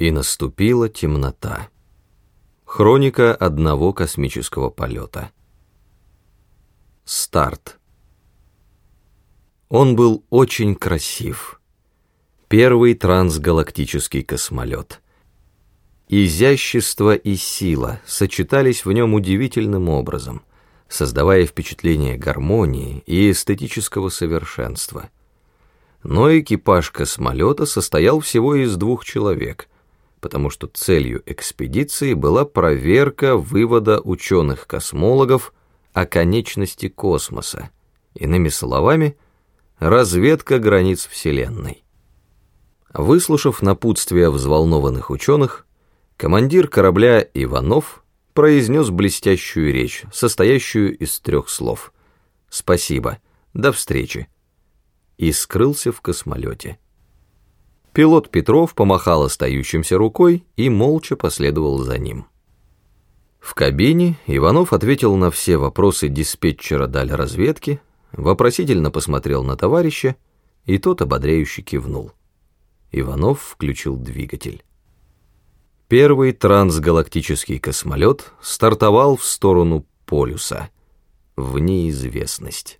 И наступила темнота. Хроника одного космического полета. Старт. Он был очень красив. Первый трансгалактический космолет. Изящество и сила сочетались в нем удивительным образом, создавая впечатление гармонии и эстетического совершенства. Но экипаж космолета состоял всего из двух человек — потому что целью экспедиции была проверка вывода ученых-космологов о конечности космоса, иными словами, разведка границ Вселенной. Выслушав напутствие взволнованных ученых, командир корабля Иванов произнес блестящую речь, состоящую из трех слов «Спасибо, до встречи» и скрылся в космолете. Пилот Петров помахал остающимся рукой и молча последовал за ним. В кабине Иванов ответил на все вопросы диспетчера даль разведки, вопросительно посмотрел на товарища, и тот ободряюще кивнул. Иванов включил двигатель. Первый трансгалактический космолет стартовал в сторону полюса, в неизвестность.